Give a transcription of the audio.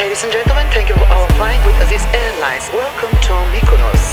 Ladies and gentlemen, thank you for flying with Aziz Airlines. Welcome to Mykonos.